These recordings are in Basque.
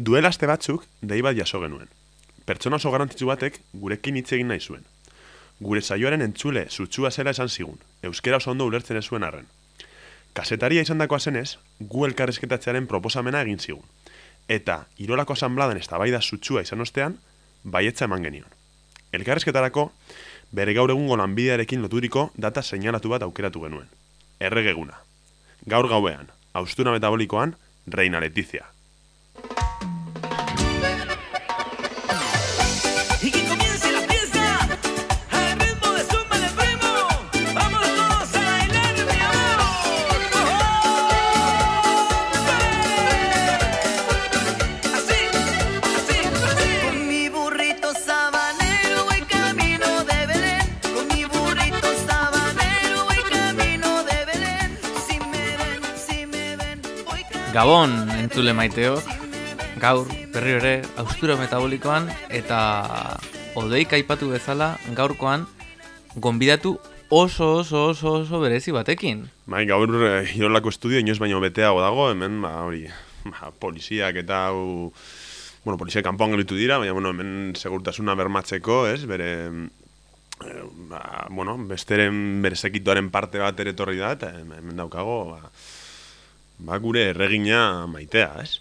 Duela aste batzuk, dei bat jaso genuen. Pertsona oso garantitzu batek gurekin hitz egin nahi zuen. Gure saioaren entzule sutsua zela esan zigun, euskera oso ondo ulertzen ez zuen arren. Kasetaria izan dakoa zenez, gu elkarrezketatzearen proposamena egin zigun. Eta, irolako asanbladen eztabaida sutsua izan ostean, baietza eman genion. Elkarrezketarako, bere gaur egungo lanbidearekin loturiko data seinalatu bat aukeratu genuen. Erregeguna. Gaur gauean, austura metabolikoan, Reina Letizia. Gabon entzule maiteo, gaur berriro ere austura metabolikoan eta odeik aipatu bezala gaurkoan gonbidatu oso oso oso oso berezi batekin. Bai, gaur eh, irolako estudio inoiz baino beteago dago, hemen, ba, hori, ba, poliziak eta hau, bueno, poliziak kanpoan gelitu dira, baina, bueno, hemen segurtasuna bermatzeko, ez, bere, eh, ba, bueno, besteren, bere sekituaren parte bat ere etorri da, eta hemen daukago, ba, ba, gure erregina maitea, ez?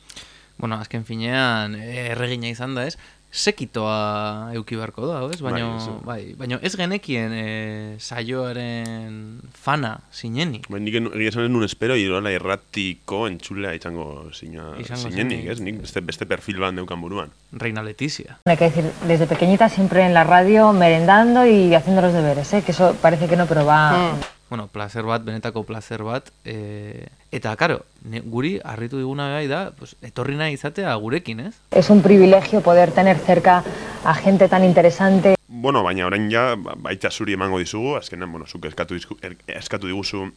Bueno, azken finean eh, erregina izan da, ez? Sekitoa euki beharko da, ez? Baino, Bai, bai, baino ez genekien eh, saioaren fana zinenik. Bai, nik en- egia esan nun espero, irola irratiko entzulea izango zinenik, ez? Nik beste, beste perfil bat neukan buruan. Reina Letizia. Hay que decir, desde pequeñita siempre en la radio, merendando y haciendo los deberes, ¿eh? que eso parece que no, pero va... Bueno, placer bat, benetako placer bat. E, eta, karo, guri harritu diguna bai da, pues, etorri nahi izatea gurekin, ez? Es un privilegio poder tener cerca a gente tan interesante. Bueno, baina orain ja, ba- baita zuri emango dizugu, azkenean, bueno, zuk eskatu, dizku, er, eskatu diguzu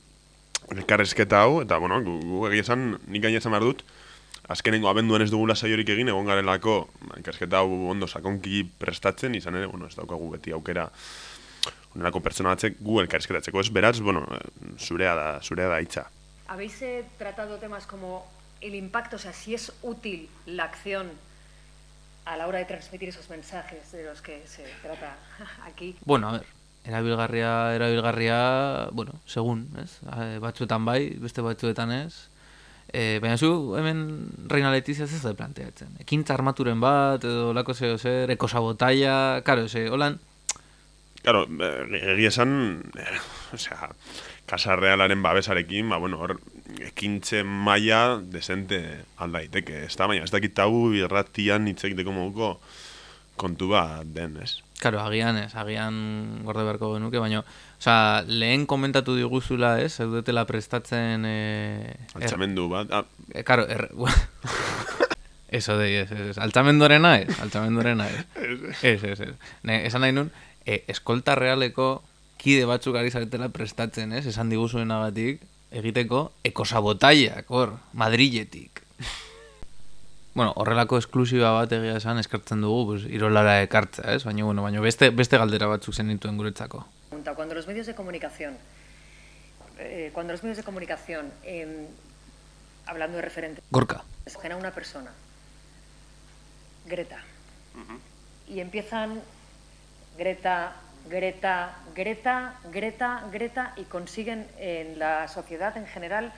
elkarrezketa hau, eta, bueno, gu, gu egia esan, nik gaina esan behar dut, azkenengo abenduan ez dugula saiorik egin, egon garelako, ba, elkarrizketa hau ondo sakonki prestatzen, izan ere, bueno, ez daukagu beti aukera, onelako pertsona batzek gu elkarrizketatzeko, ez beraz, bueno, zurea da, zurea da hitza. Habéis eh, tratado temas como el impacto, o sea, si es útil la acción a la hora de transmitir esos mensajes de los que se trata aquí. Bueno, a ver, erabilgarria, erabilgarria, bueno, segun, ez? Eh, batzuetan bai, beste batzuetan ez. E, baina zu hemen Reina Letizia ez da planteatzen. Ekintza armaturen bat, edo lako zeo zer, ekosabotaia, karo, ze, holan, Claro, eh, egia esan, eh, osea, Casa Realaren babesarekin, ba, bueno, hor, ekintze maila desente alda daiteke, ez da, baina ez dakit hau irratian egiteko moduko kontu bat den, ez? Karo, agian ez, agian gorde beharko genuke, baina, osea, lehen komentatu diguzula, ez, zeudetela prestatzen... E, Altxamendu bat, ah, E, karo, er, Eso de, ez, ez, altxamendorena ez, altxamendorena ez. Ez, ez, ez. Esan nahi nun, e, eskolta realeko kide batzuk ari zaretela prestatzen, ez, esan diguzuenagatik, egiteko ekosabotaiak, hor, Madriletik. bueno, horrelako esklusiba bat egia esan eskertzen dugu, pues, irolara ekartza, ez? Baina, bueno, baina beste, beste galdera batzuk zen dituen guretzako. Cuando los medios de comunicación, eh, cuando los medios de comunicación, eh, hablando de referentes, Gorka. escogen a una persona, Greta, y empiezan Greta, Greta, Greta, Greta, Greta, y consiguen en la sociedad en general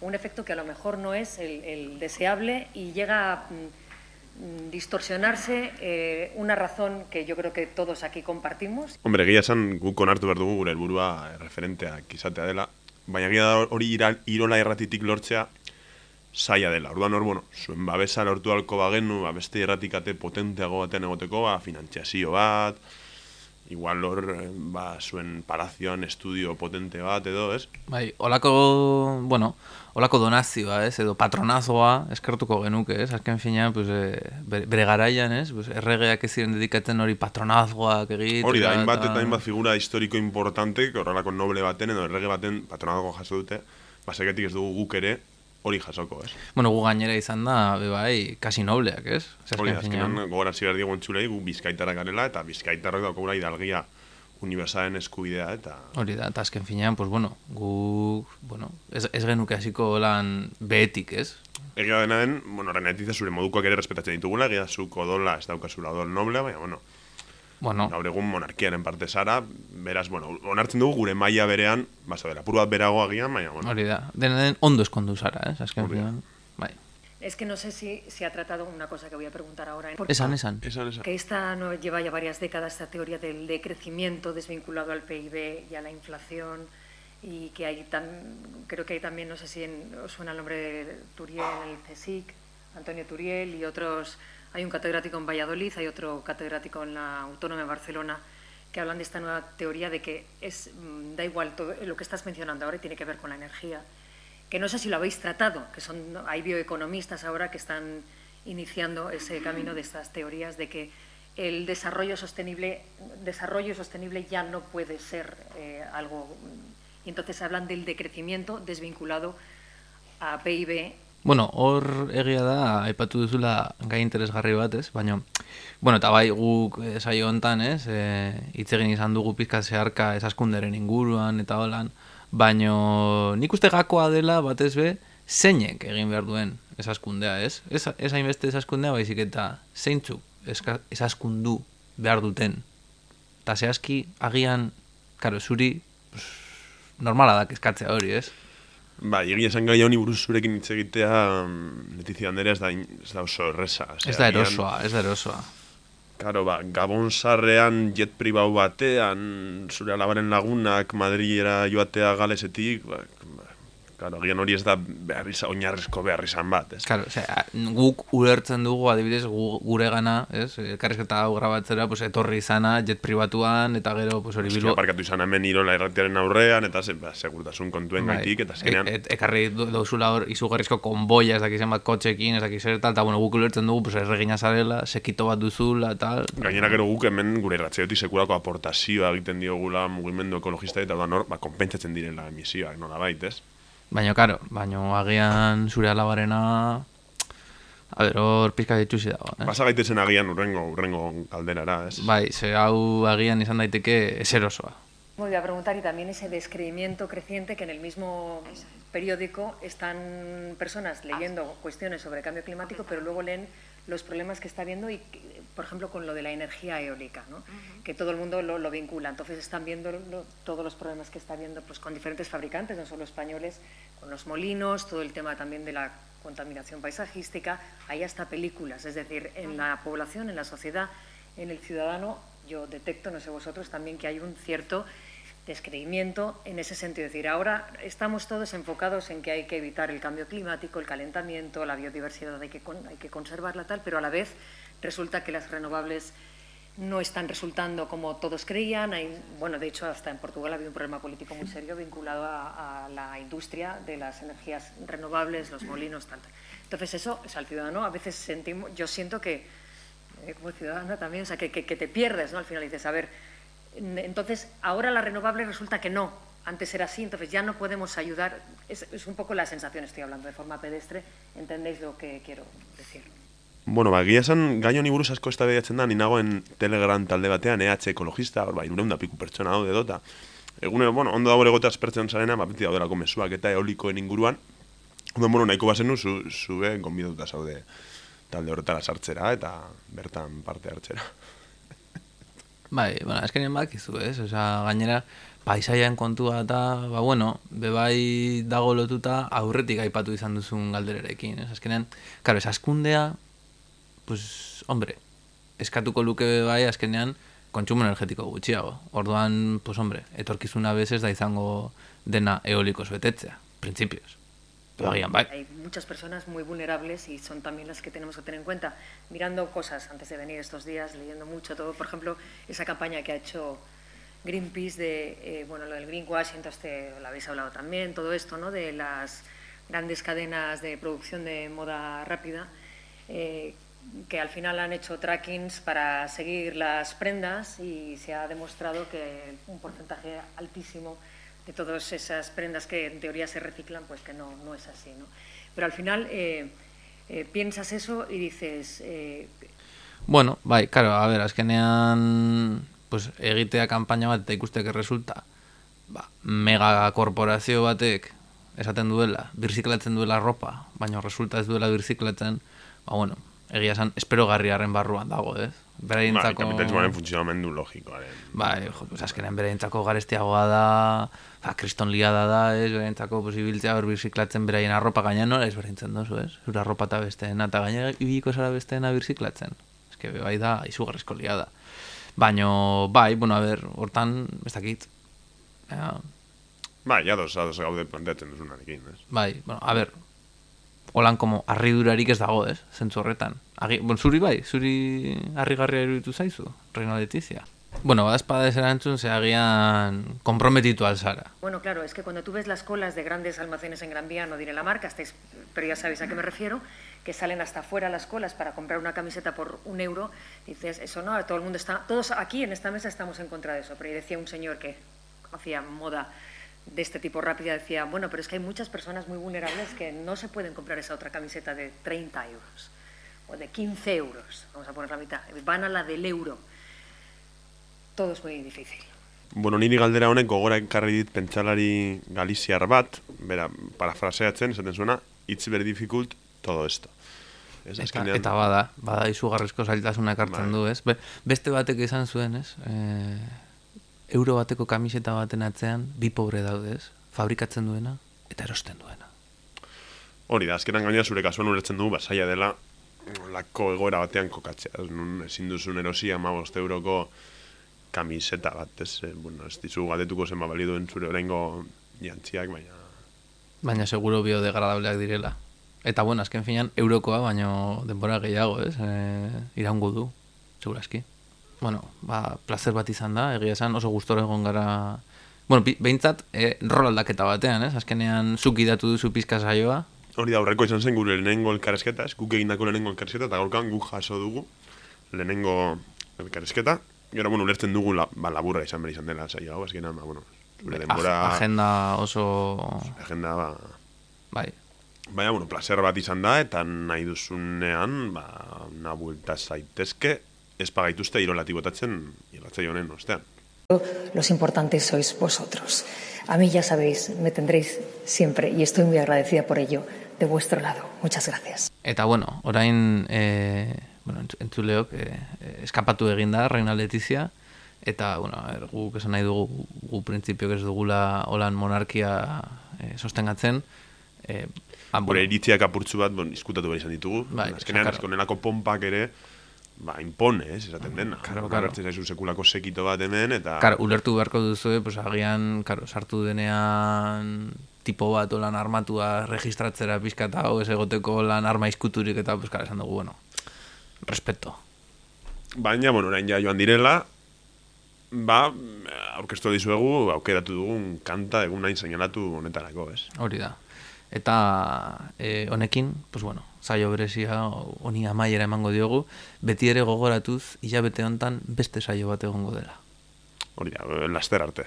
un efecto que a lo mejor no es el, el deseable y llega a mm, distorsionarse eh, una razón que yo creo que todos aquí compartimos hombre, egia esan guk onartu behar dugu gure helburua eh, referenteak izatea dela, baina egia da hori irola erratitik lortzea saia dela. Orduan hor, bueno, zuen babesa lortu halko bagenu, ba, beste erratikate potenteago baten egoteko, ba, finantziazio bat, igual hor, eh, ba, zuen palazioan estudio potente bat edo, ez? Bai, olako, bueno, olako donazioa, ez, edo patronazoa eskertuko genuke, ez, azken finean, pues, e, bere, garaian, ez, pues, erregeak ez ziren dedikatzen hori patronazgoak egit. Hori da, hainbat eta hainbat figura historiko importante, horrelako noble baten edo errege baten patronatuko jaso dute, baseketik ez dugu guk ere hori jasoko, ez? Bueno, gu gainera izan da, bai, kasi nobleak, ez? Hori, azken azkenan gogorarazi behar diegu entzulei gu bizkaitarrak garela eta bizkaitarrak daukagula hidalgia universalen eskubidea eta... Hori da, eta azken finean, pues bueno, gu, bueno, ez, ez genuke hasiko lan behetik, ez? Egia dena den, bueno, renetiza zure modukoak ere respetatzen ditugula, egia zuko odola, ez daukazula odol noblea, baina, bueno, Bueno, gaur egun monarkiaren parte zara, beraz, bueno, onartzen dugu gure maila berean, baso dela, puru bat berago agian, baina, bueno, hori da, dena den ondo eskondu zara, ez? Azken finean, bai. Es que no sé si se ha tratado una cosa que voy a preguntar ahora. ¿eh? Esan, esan. esan, esan. Que esta no lleva ya varias décadas esta teoría del decrecimiento desvinculado al PIB y a la inflación y que hay tan, creo que hay también, no sé si en- os suena el nombre de Turiel en el CSIC, Antonio Turiel y otros, hay un catedrático en Valladolid, hay otro catedrático en la Autónoma de Barcelona que hablan de esta nueva teoría de que es mm, da igual todo lo que estás mencionando ahora y tiene que ver con la energía que no sé si lo habéis tratado, que son hay bioeconomistas ahora que están iniciando ese camino de estas teorías de que el desarrollo sostenible, desarrollo sostenible ya no puede ser eh, algo. Y entonces hablan del decrecimiento desvinculado a PIB. Bueno, hor egia da, aipatu duzula gai interesgarri bat, ez? Baina, bueno, eta bai guk eh, saio hontan, ez? E, hitz izan dugu pizka zeharka esaskunderen inguruan eta holan, baino nik uste gakoa dela batez be zeinek egin behar duen esaskundea, ez? Ez, ez hainbeste esaskundea baizik eta zeintzuk esaskundu behar duten. Eta zehazki, agian, karo, zuri, pues, normala da eskatzea hori, ez? Ba, egia esan gai honi buruz zurekin hitz egitea, mm, Letizia Andrea ez da, ez da oso erresa. Osea, Ez da erosoa, ez da erosoa. Karo, ba, Gabon sarrean jet pribau batean, zure alabaren lagunak Madrilera joatea galesetik, ba, ba, karo, agian hori ez da behar izan, oinarrizko behar izan bat, ez? Claro, osea, guk ulertzen dugu adibidez gu, gure gana, ez? Elkarrizketa hau grabatzera, pues, etorri izana jet pribatuan eta gero pues hori Eski bilbo aparkatu izan hemen irola erratiaren aurrean, eta ze, ba, segurtasun kontuen Bai, gaitik, eta azkenean... e- et- ekarri dozula hor izugarrizko konboia, ez dakizen bat kotxekin, ez dakiz zer tal, eta bueno, guk ulertzen dugu, pues, erregina zarela, sekito bat duzula, tal. Gainera gero guk hemen gure irratzaiotik sekulako aportazioa egiten diogula mugimendu ekologista eta da nor, ba, konpentsatzen direla emisioak, nola bait, ez? Baina, karo, baina agian zure alabarena... A ber, hor pizka ditxuzi dago, eh? Pasa gaitezen agian urrengo, urrengo galderara, ez? Bai, ze hau agian izan daiteke eserosoa. Voy a preguntar y también ese descreimiento creciente que en el mismo periódico están personas leyendo cuestiones sobre cambio climático, pero luego leen los problemas que está habiendo y, por ejemplo, con lo de la energía eólica, ¿no? que todo el mundo lo, lo vincula. Entonces están viendo lo- todos los problemas que está habiendo pues, con diferentes fabricantes, no solo españoles, con los molinos, todo el tema también de la contaminación paisajística. Hay hasta películas, es decir, en la población, en la sociedad, en el ciudadano, yo detecto, no sé vosotros, también que hay un cierto descreimiento en ese sentido. Es decir, ahora estamos todos enfocados en que hay que evitar el cambio climático, el calentamiento, la biodiversidad, hay que, hay que conservarla tal, pero a la vez resulta que las renovables no están resultando como todos creían. Hay, bueno, de hecho, hasta en Portugal había un problema político muy serio vinculado a, la industria de las energías renovables, los molinos, tal. Entonces, eso, o sea, el ciudadano a veces sentimos, yo siento que, eh, como ciudadana también, o sea, que, que- te pierdes, ¿no? Al final dices, a ver, entonces ahora la renovable resulta que no. Antes era así, entonces ya no podemos ayudar. Es, es un poco la sensación, estoy hablando de forma pedestre, entendéis lo que quiero decir. Bueno, ba, egia esan gai honi buruz asko eztabaidatzen da, ni nagoen Telegram talde batean, EH ekologista, hor, ba, irureun da piku pertsona daude dota. Egune, bueno, ondo dago egote aspertzen zarena, ba, beti daudelako mezuak eta eolikoen inguruan. Ondo, bueno, nahiko bazenu, zu, zue gonbidatuta zaude talde horretara sartzera eta bertan parte hartzera. Bai, bueno, azkenean bakizu, ez? Osea, gainera, paisaian kontua eta, ba, bueno, bebai dago lotuta aurretik aipatu izan duzun galderarekin, ez? Azkenean, karo, esaskundea, pues, hombre, eskatuko luke bai, azkenean, kontsumo energetiko gutxiago. Orduan, pues, hombre, etorkizuna bezez da izango dena eolikos betetzea, principios. Hay muchas personas muy vulnerables y son también las que tenemos que tener en cuenta. Mirando cosas antes de venir estos días, leyendo mucho todo, por ejemplo, esa campaña que ha hecho Greenpeace de, eh, bueno, lo del greenwashing, entonces te- lo habéis hablado también, todo esto, ¿no? De las grandes cadenas de producción de moda rápida, eh, que al final han hecho trackings para seguir las prendas y se ha demostrado que un porcentaje altísimo de todas esas prendas que en teoría se reciclan, pues que no, no es así. ¿no? Pero al final eh, eh, piensas eso y dices, eh, Bueno, bai, karo, a ber, azkenean pues, egitea kanpaina bat eta ikusteke resulta, ba, mega korporazio batek esaten duela, birziklatzen duela ropa, baina resulta ez duela birziklatzen, ba, bueno, egia esan, espero garriaren barruan dago, ez? Beraientzako... kapitalismoaren funtzionamendu logikoaren. Bai, jo, pues azkenean beraientzako garestiagoa da, ba, kriston liada da, ez, beraientzako posibiltzea hor birziklatzen beraien arropa gaina nola ez berdintzen dozu, ez? Zura arropa eta besteena, eta gaina ibiliko zara besteena birziklatzen. Ez que bai da, izugarrizko liada. Baino, bai, bueno, a ber, hortan, ez dakit. Ja, Bai, ados, ados gaude planteatzen duzunarekin, ez? bai, bueno, a ber, holan como arridurarik ez dago, ez? Zentzu horretan. Agi, bon, zuri bai, zuri harrigarria iruditu zaizu, Reina Letizia. Bueno, badazpada ez erantzun, ze agian komprometitu alzara. Bueno, claro, es que cuando tú ves las colas de grandes almacenes en Gran Vía, no diré la marca, estáis, pero ya sabéis a qué me refiero, que salen hasta afuera las colas para comprar una camiseta por un euro, dices, eso no, todo el mundo está, todos aquí en esta mesa estamos en contra de eso, pero ahí decía un señor que hacía moda de este tipo rápida, decía, bueno, pero es que hay muchas personas muy vulnerables que no se pueden comprar esa otra camiseta de 30 euros o de 15 euros, vamos a poner la mitad, van a la del euro. Todo es muy difícil. Bueno, niri galdera honek gogora ekarri dit pentsalari galiziar bat, bera, parafraseatzen, esaten zuena, it's very difficult todo esto. Ez, Eta, azkenean- eta bada, bada izugarrizko zailtasunak hartzen Bai. du, ez? Be, beste batek esan zuen, ez? E, euro bateko kamiseta baten atzean, bi pobre daude, ez? Fabrikatzen duena eta erosten duena. Hori da, azkenan gaina zure kasuan ulertzen dugu, basaia dela, lako egoera batean kokatzea. Nun ezin duzun erosi amabost euroko kamiseta bat, ez, eh, bueno, ez dizu galdetuko zen bali duen zure oraingo jantziak, baina... Baina seguro biodegradableak direla. Eta bueno, azken finean, eurokoa, baino denbora gehiago, ez? E, iraungo du, seguraski. Bueno, ba, placer bat izan da, egia esan oso gustora egon gara... Bueno, behintzat, e, rol aldaketa batean, ez? Azkenean, zuk idatu duzu pizka saioa, Hori da, aurreko izan zen gure lehenengo elkarrezketa, ez, guk egindako lehenengo elkarrezketa, eta gaurkan guk jaso dugu lehenengo elkarrezketa. Gero, bueno, ulertzen dugu la, ba, laburra izan behar izan dela, saio hau, azkenan, ba, bueno, zure denbora, ag- agenda oso... agenda, ba, Bai, Baina, bueno, placer bat izan da, eta nahi duzunean, ba, una buelta zaitezke, ez pagaituzte irolati botatzen, irratzaio honen ostean. Los importantes sois vosotros. A mí ya sabéis, me tendréis siempre y estoy muy agradecida por ello de vuestro lado. Muchas gracias. Eta bueno, orain e, bueno, entz- entzuleok e, e, eskapatu egin da Reina Letizia eta bueno, a ber, guk esan nahi dugu gu printzipio ez dugula holan monarkia e, sostengatzen e, ah, Gure iritziak apurtzu bat, bon, izkutatu behar izan ditugu. Bai, Azkenean, claro. azken honelako pompak ere, ba, impone, ez, esaten dena. Claro, claro. Agertzen zaizu sekulako sekito bat hemen, eta... Karo, ulertu beharko duzu, pues, agian, karo, sartu denean tipo bat lan armatua registratzera pizka eta hau ez egoteko lan arma izkuturik eta, pues, karo, esan dugu, bueno, respeto. Baina, bueno, orain ja joan direla, ba, aurkeztu dizuegu, aukeratu dugun kanta egun nahi seinalatu honetarako, ez? Hori da. Eta e, honekin, pues bueno, saio berezia honi amaiera emango diogu, beti ere gogoratuz, hilabete hontan beste saio bat egongo dela. Hori da, laster arte.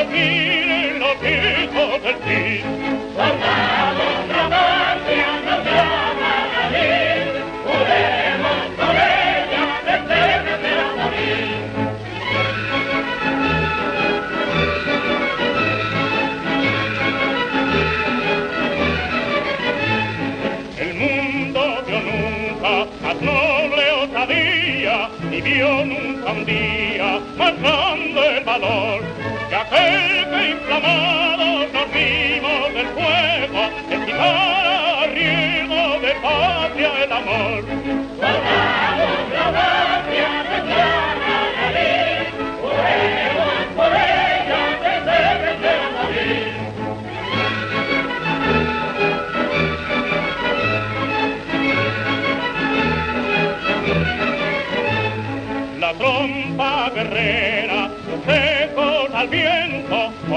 la fine, la vita per te. heart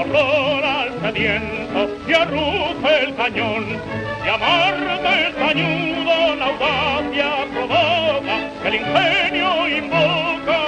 horror al sediento y arrufe el cañón y amarga el cañudo la audacia provoca el ingenio invoca